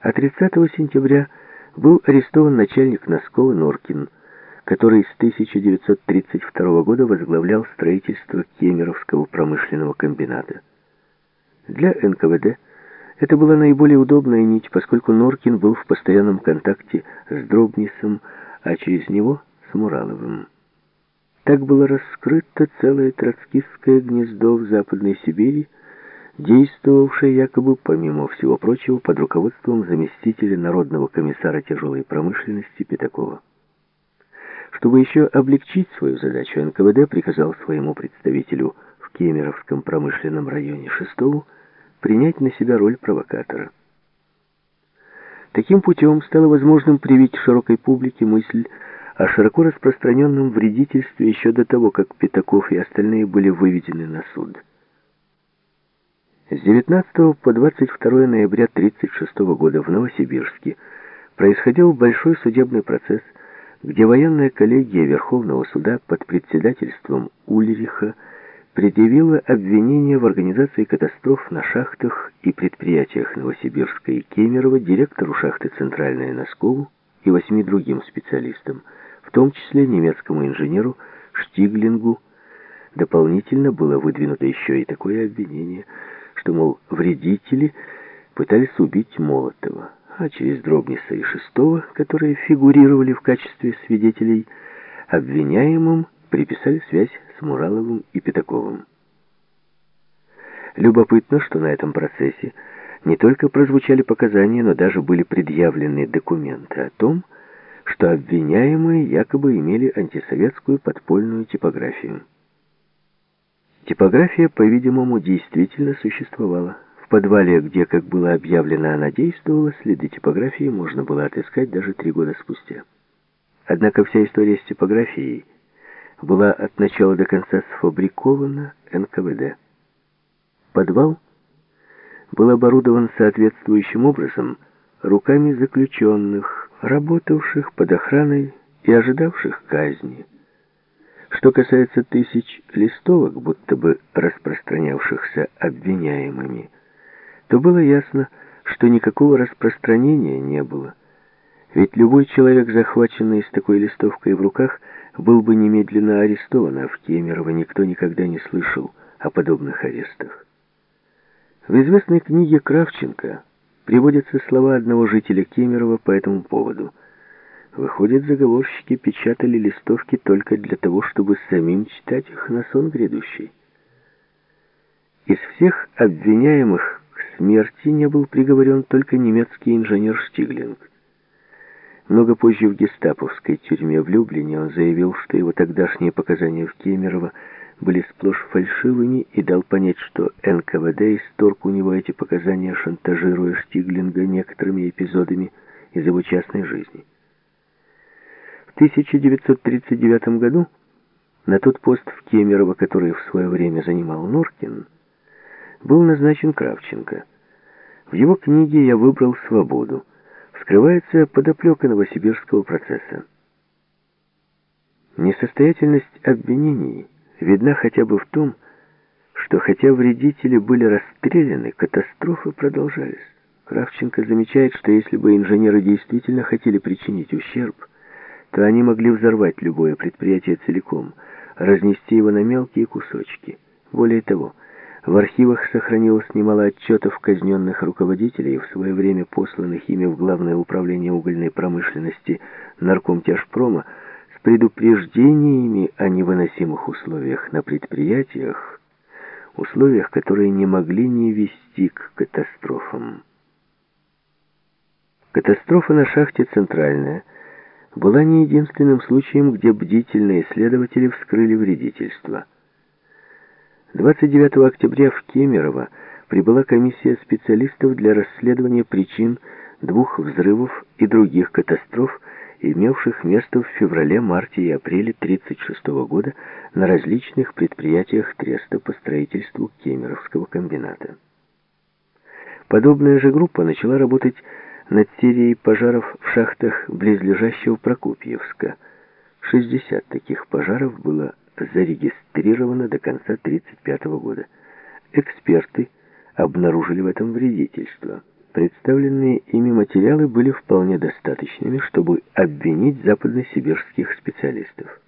А 30 сентября был арестован начальник Носкова Норкин, который с 1932 года возглавлял строительство Кемеровского промышленного комбината. Для НКВД это была наиболее удобная нить, поскольку Норкин был в постоянном контакте с Дробнисом, а через него с Мураловым. Так было раскрыто целое троцкистское гнездо в Западной Сибири, действовавшее якобы, помимо всего прочего, под руководством заместителя Народного комиссара тяжелой промышленности Пятакова. Чтобы еще облегчить свою задачу, НКВД приказал своему представителю в Кемеровском промышленном районе Шестову принять на себя роль провокатора. Таким путем стало возможным привить широкой публике мысль о широко распространенном вредительстве еще до того, как Пятаков и остальные были выведены на суд. С 19 по 22 ноября 1936 года в Новосибирске происходил большой судебный процесс, где военная коллегия Верховного суда под председательством Ульриха предъявила обвинение в организации катастроф на шахтах и предприятиях Новосибирска и Кемерово директору шахты «Центральная» Носкову и восьми другим специалистам, в том числе немецкому инженеру Штиглингу. Дополнительно было выдвинуто еще и такое обвинение, что, мол, вредители пытались убить Молотова, а через Дробниса и Шестого, которые фигурировали в качестве свидетелей, обвиняемым приписали связь с Мураловым и Пятаковым. Любопытно, что на этом процессе не только прозвучали показания, но даже были предъявлены документы о том, что обвиняемые якобы имели антисоветскую подпольную типографию. Типография, по-видимому, действительно существовала. В подвале, где, как было объявлено, она действовала, следы типографии можно было отыскать даже три года спустя. Однако вся история с типографией – была от начала до конца сфабрикована НКВД. Подвал был оборудован соответствующим образом руками заключенных, работавших под охраной и ожидавших казни. Что касается тысяч листовок, будто бы распространявшихся обвиняемыми, то было ясно, что никакого распространения не было. Ведь любой человек, захваченный с такой листовкой в руках, был бы немедленно арестован, а в Кемерово никто никогда не слышал о подобных арестах. В известной книге Кравченко приводятся слова одного жителя Кемерово по этому поводу. Выходят, заговорщики печатали листовки только для того, чтобы самим читать их на сон грядущий. Из всех обвиняемых к смерти не был приговорен только немецкий инженер Штиглинг. Много позже в гестаповской тюрьме в Люблине он заявил, что его тогдашние показания в Кемерово были сплошь фальшивыми и дал понять, что НКВД исторг у него эти показания, шантажируя Штиглинга некоторыми эпизодами из его частной жизни. В 1939 году на тот пост в Кемерово, который в свое время занимал Норкин, был назначен Кравченко. В его книге «Я выбрал свободу» скрывается подоплека новосибирского процесса. Несостоятельность обвинений видна хотя бы в том, что хотя вредители были расстреляны, катастрофы продолжались. Кравченко замечает, что если бы инженеры действительно хотели причинить ущерб, то они могли взорвать любое предприятие целиком, разнести его на мелкие кусочки. Более того, в архивах сохранилось немало отчетов казненных руководителей, в свое время посланных ими в Главное управление угольной промышленности Наркомтяжпрома, с предупреждениями о невыносимых условиях на предприятиях, условиях, которые не могли не вести к катастрофам. Катастрофа на шахте «Центральная» была не единственным случаем, где бдительные следователи вскрыли вредительство – 29 октября в Кемерово прибыла комиссия специалистов для расследования причин двух взрывов и других катастроф, имевших место в феврале, марте и апреле 1936 года на различных предприятиях Треста по строительству Кемеровского комбината. Подобная же группа начала работать над серией пожаров в шахтах близлежащего Прокопьевска. 60 таких пожаров было зарегистрировано до конца 1935 года. Эксперты обнаружили в этом вредительство. представленные ими материалы были вполне достаточными, чтобы обвинить западносибирских специалистов.